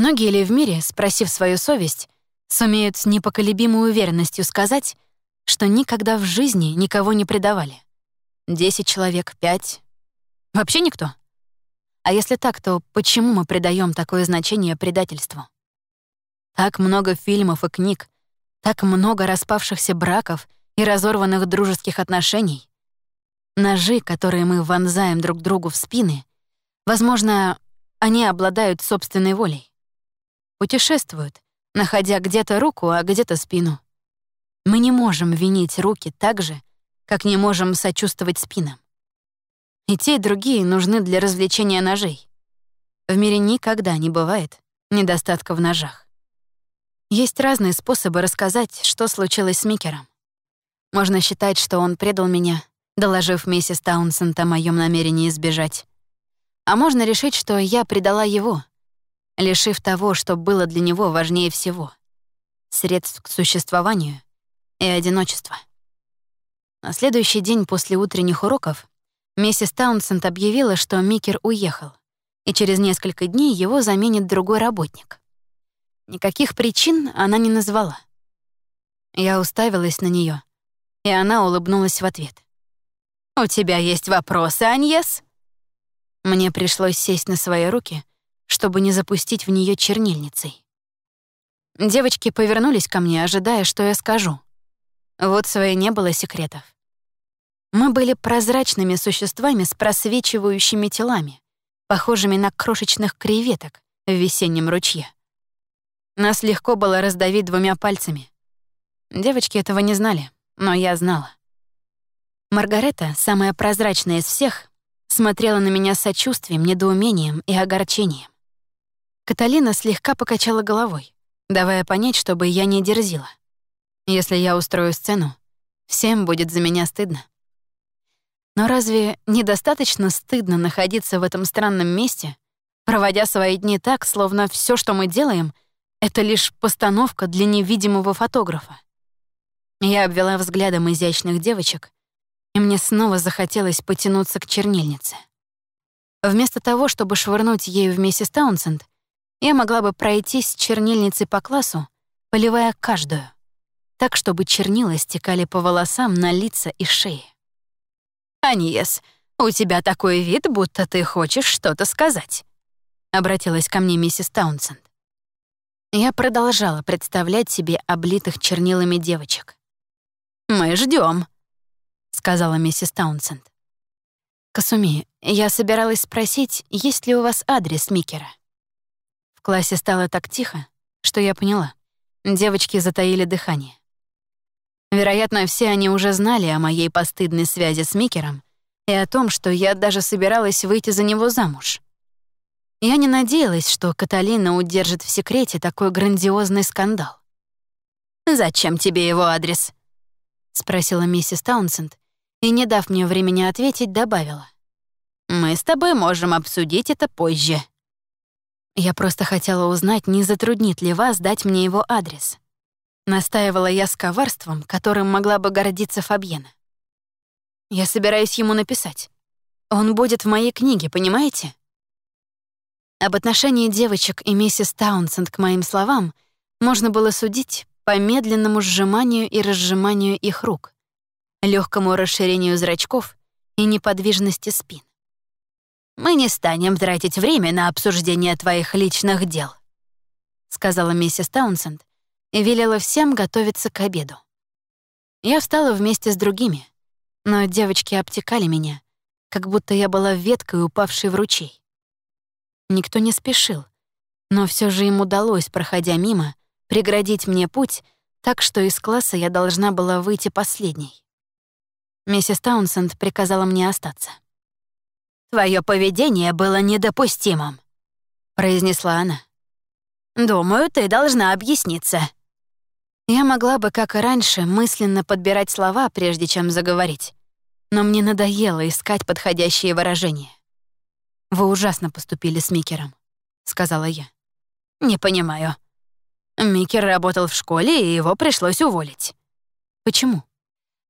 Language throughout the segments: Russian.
Многие ли в мире, спросив свою совесть, сумеют с непоколебимой уверенностью сказать, что никогда в жизни никого не предавали? Десять человек, пять? Вообще никто? А если так, то почему мы придаем такое значение предательству? Так много фильмов и книг, так много распавшихся браков и разорванных дружеских отношений. Ножи, которые мы вонзаем друг другу в спины, возможно, они обладают собственной волей. Путешествуют, находя где-то руку, а где-то спину. Мы не можем винить руки так же, как не можем сочувствовать спинам. И те, и другие нужны для развлечения ножей. В мире никогда не бывает недостатка в ножах. Есть разные способы рассказать, что случилось с Микером. Можно считать, что он предал меня, доложив миссис Таунсенд о моем намерении сбежать. А можно решить, что я предала его, лишив того, что было для него важнее всего — средств к существованию и одиночества. На следующий день после утренних уроков Миссис Таунсенд объявила, что Микер уехал, и через несколько дней его заменит другой работник. Никаких причин она не назвала. Я уставилась на нее, и она улыбнулась в ответ. «У тебя есть вопросы, Аньес?» Мне пришлось сесть на свои руки, чтобы не запустить в нее чернильницей. Девочки повернулись ко мне, ожидая, что я скажу. Вот своей не было секретов. Мы были прозрачными существами с просвечивающими телами, похожими на крошечных креветок в весеннем ручье. Нас легко было раздавить двумя пальцами. Девочки этого не знали, но я знала. Маргарета, самая прозрачная из всех, смотрела на меня с сочувствием, недоумением и огорчением. Каталина слегка покачала головой, давая понять, чтобы я не дерзила. Если я устрою сцену, всем будет за меня стыдно. Но разве недостаточно стыдно находиться в этом странном месте, проводя свои дни так, словно все, что мы делаем, это лишь постановка для невидимого фотографа? Я обвела взглядом изящных девочек, и мне снова захотелось потянуться к чернильнице. Вместо того, чтобы швырнуть ею вместе с Таунсенд, я могла бы пройтись с чернильницей по классу, поливая каждую, так, чтобы чернила стекали по волосам на лица и шеи. «Аньес, у тебя такой вид, будто ты хочешь что-то сказать», — обратилась ко мне миссис Таунсенд. Я продолжала представлять себе облитых чернилами девочек. «Мы ждем, сказала миссис Таунсенд. «Касуми, я собиралась спросить, есть ли у вас адрес Микера?» В классе стало так тихо, что я поняла. Девочки затаили дыхание. Вероятно, все они уже знали о моей постыдной связи с Микером и о том, что я даже собиралась выйти за него замуж. Я не надеялась, что Каталина удержит в секрете такой грандиозный скандал. «Зачем тебе его адрес?» — спросила миссис Таунсенд, и, не дав мне времени ответить, добавила. «Мы с тобой можем обсудить это позже». Я просто хотела узнать, не затруднит ли вас дать мне его адрес. Настаивала я с коварством, которым могла бы гордиться Фабьена. Я собираюсь ему написать. Он будет в моей книге, понимаете? Об отношении девочек и миссис Таунсенд к моим словам можно было судить по медленному сжиманию и разжиманию их рук, легкому расширению зрачков и неподвижности спин. «Мы не станем тратить время на обсуждение твоих личных дел», сказала миссис Таунсенд, и велела всем готовиться к обеду. Я встала вместе с другими, но девочки обтекали меня, как будто я была веткой, упавшей в ручей. Никто не спешил, но все же им удалось, проходя мимо, преградить мне путь, так что из класса я должна была выйти последней. Миссис Таунсенд приказала мне остаться. «Твое поведение было недопустимым», — произнесла она. «Думаю, ты должна объясниться». Я могла бы, как и раньше, мысленно подбирать слова, прежде чем заговорить. Но мне надоело искать подходящие выражения. «Вы ужасно поступили с Микером», — сказала я. «Не понимаю». Микер работал в школе, и его пришлось уволить. «Почему?»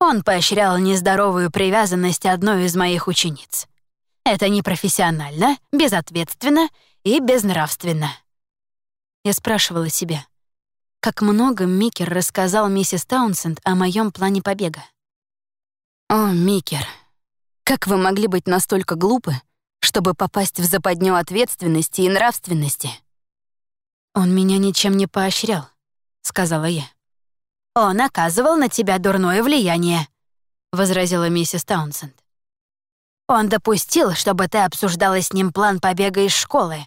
Он поощрял нездоровую привязанность одной из моих учениц. Это непрофессионально, безответственно и безнравственно. Я спрашивала себя, как много Микер рассказал миссис Таунсенд о моем плане побега. «О, Микер, как вы могли быть настолько глупы, чтобы попасть в западню ответственности и нравственности?» «Он меня ничем не поощрял», — сказала я. «Он оказывал на тебя дурное влияние», — возразила миссис Таунсенд. «Он допустил, чтобы ты обсуждала с ним план побега из школы.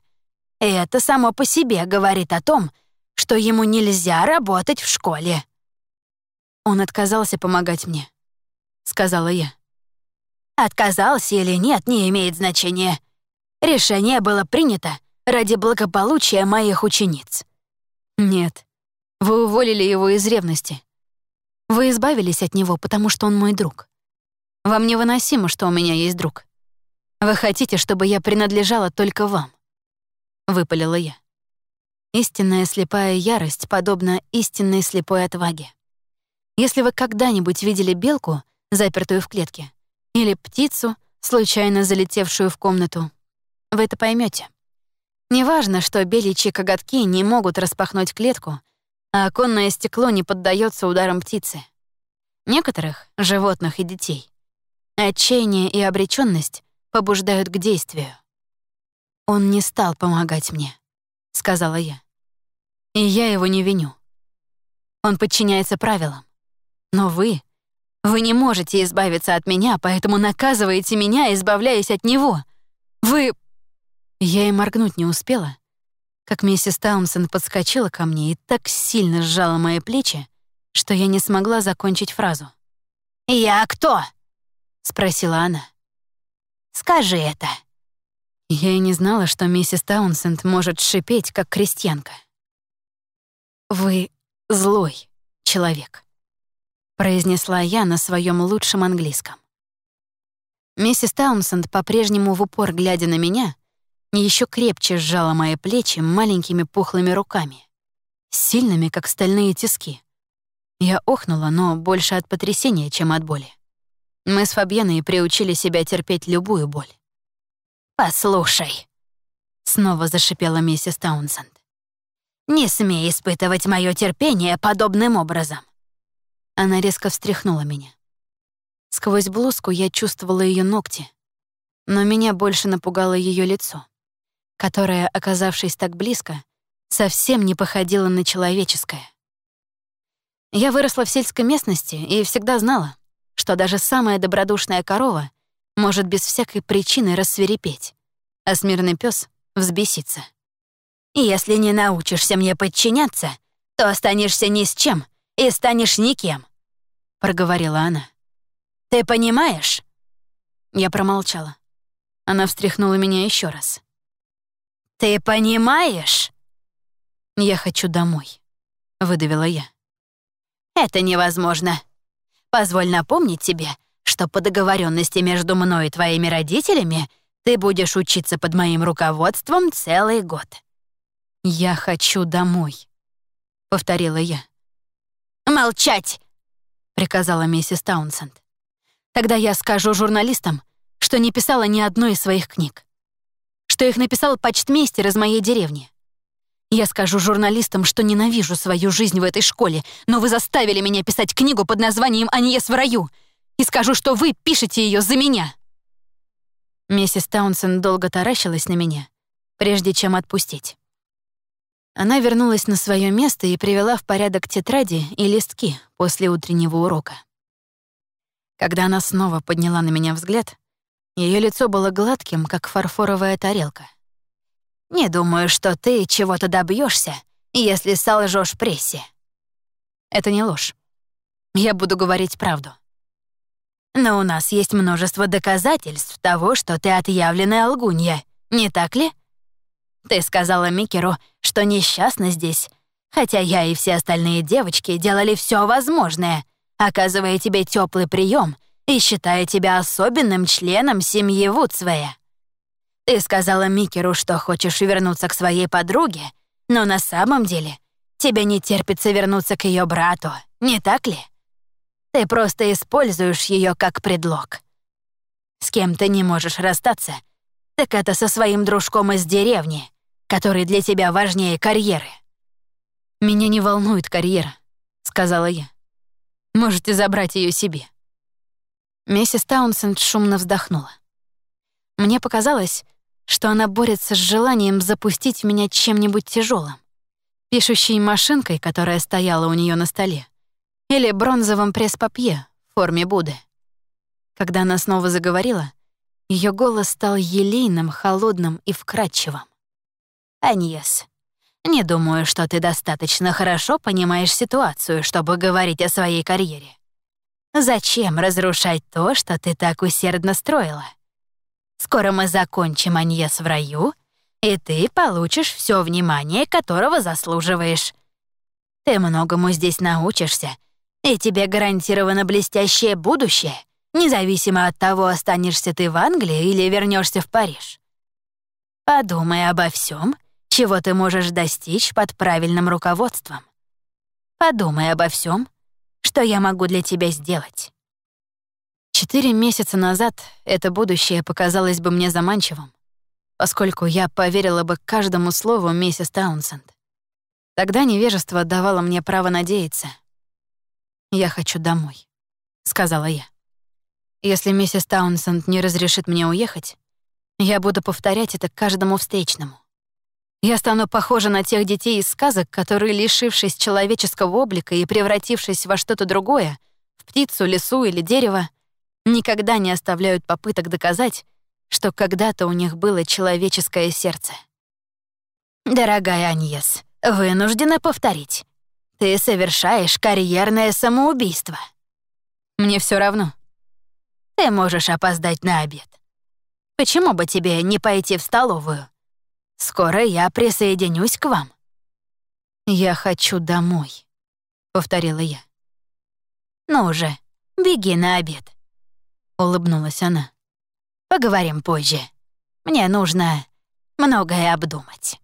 И это само по себе говорит о том, что ему нельзя работать в школе». «Он отказался помогать мне», — сказала я. «Отказался или нет, не имеет значения. Решение было принято ради благополучия моих учениц». «Нет, вы уволили его из ревности. Вы избавились от него, потому что он мой друг. Вам невыносимо, что у меня есть друг. Вы хотите, чтобы я принадлежала только вам. Выпалила я. Истинная слепая ярость подобна истинной слепой отваге. Если вы когда-нибудь видели белку, запертую в клетке, или птицу, случайно залетевшую в комнату, вы это поймете. Неважно, что беличьи коготки не могут распахнуть клетку, а оконное стекло не поддается ударам птицы. Некоторых, животных и детей, отчаяние и обречённость побуждают к действию. «Он не стал помогать мне», — сказала я. «И я его не виню. Он подчиняется правилам. Но вы, вы не можете избавиться от меня, поэтому наказываете меня, избавляясь от него. Вы...» Я и моргнуть не успела, как миссис Таунсен подскочила ко мне и так сильно сжала мои плечи, что я не смогла закончить фразу. «Я кто?» — спросила она. «Скажи это». Я и не знала, что миссис Таунсенд может шипеть, как крестьянка. «Вы злой человек», — произнесла я на своем лучшем английском. Миссис Таунсенд, по-прежнему в упор глядя на меня, еще крепче сжала мои плечи маленькими пухлыми руками, сильными, как стальные тиски. Я охнула, но больше от потрясения, чем от боли. Мы с Фабьеной приучили себя терпеть любую боль. «Послушай», — снова зашипела миссис Таунсенд. «Не смей испытывать мое терпение подобным образом». Она резко встряхнула меня. Сквозь блузку я чувствовала ее ногти, но меня больше напугало ее лицо которое, оказавшись так близко, совсем не походило на человеческое. Я выросла в сельской местности и всегда знала, что даже самая добродушная корова может без всякой причины рассверепеть, а смирный пес взбеситься. «Если не научишься мне подчиняться, то останешься ни с чем и станешь никем», — проговорила она. «Ты понимаешь?» Я промолчала. Она встряхнула меня еще раз. «Ты понимаешь?» «Я хочу домой», — выдавила я. «Это невозможно. Позволь напомнить тебе, что по договоренности между мной и твоими родителями ты будешь учиться под моим руководством целый год». «Я хочу домой», — повторила я. «Молчать!» — приказала миссис Таунсенд. «Тогда я скажу журналистам, что не писала ни одной из своих книг что их написал почтмейстер из моей деревни. Я скажу журналистам, что ненавижу свою жизнь в этой школе, но вы заставили меня писать книгу под названием «Аньес в раю», и скажу, что вы пишете ее за меня». Миссис Таунсен долго таращилась на меня, прежде чем отпустить. Она вернулась на свое место и привела в порядок тетради и листки после утреннего урока. Когда она снова подняла на меня взгляд, ее лицо было гладким, как фарфоровая тарелка. «Не думаю, что ты чего-то добьешься, если солжешь прессе». «Это не ложь. Я буду говорить правду». «Но у нас есть множество доказательств того, что ты отъявленная лгунья, не так ли?» Ты сказала Микеру, что несчастна здесь, хотя я и все остальные девочки делали все возможное, оказывая тебе теплый прием и считаю тебя особенным членом семьи Вудсвея. Ты сказала Микеру, что хочешь вернуться к своей подруге, но на самом деле тебе не терпится вернуться к ее брату, не так ли? Ты просто используешь ее как предлог. С кем ты не можешь расстаться, так это со своим дружком из деревни, который для тебя важнее карьеры. «Меня не волнует карьера», — сказала я. «Можете забрать ее себе». Миссис Таунсенд шумно вздохнула. Мне показалось, что она борется с желанием запустить меня чем-нибудь тяжелым, пишущей машинкой, которая стояла у нее на столе, или бронзовым пресс-папье в форме Будды. Когда она снова заговорила, ее голос стал елейным, холодным и вкрадчивым. «Аньес, не думаю, что ты достаточно хорошо понимаешь ситуацию, чтобы говорить о своей карьере. Зачем разрушать то, что ты так усердно строила? Скоро мы закончим Аньес в раю, и ты получишь все внимание, которого заслуживаешь. Ты многому здесь научишься, и тебе гарантировано блестящее будущее, независимо от того, останешься ты в Англии или вернешься в Париж. Подумай обо всем, чего ты можешь достичь под правильным руководством. Подумай обо всем, что я могу для тебя сделать. Четыре месяца назад это будущее показалось бы мне заманчивым, поскольку я поверила бы каждому слову миссис Таунсенд. Тогда невежество давало мне право надеяться. «Я хочу домой», — сказала я. «Если миссис Таунсенд не разрешит мне уехать, я буду повторять это каждому встречному. Я стану похожа на тех детей из сказок, которые, лишившись человеческого облика и превратившись во что-то другое, в птицу, лесу или дерево, никогда не оставляют попыток доказать, что когда-то у них было человеческое сердце. «Дорогая Аньес, вынуждена повторить. Ты совершаешь карьерное самоубийство». «Мне все равно». «Ты можешь опоздать на обед. Почему бы тебе не пойти в столовую? Скоро я присоединюсь к вам». «Я хочу домой», — повторила я. «Ну же, беги на обед. — улыбнулась она. «Поговорим позже. Мне нужно многое обдумать».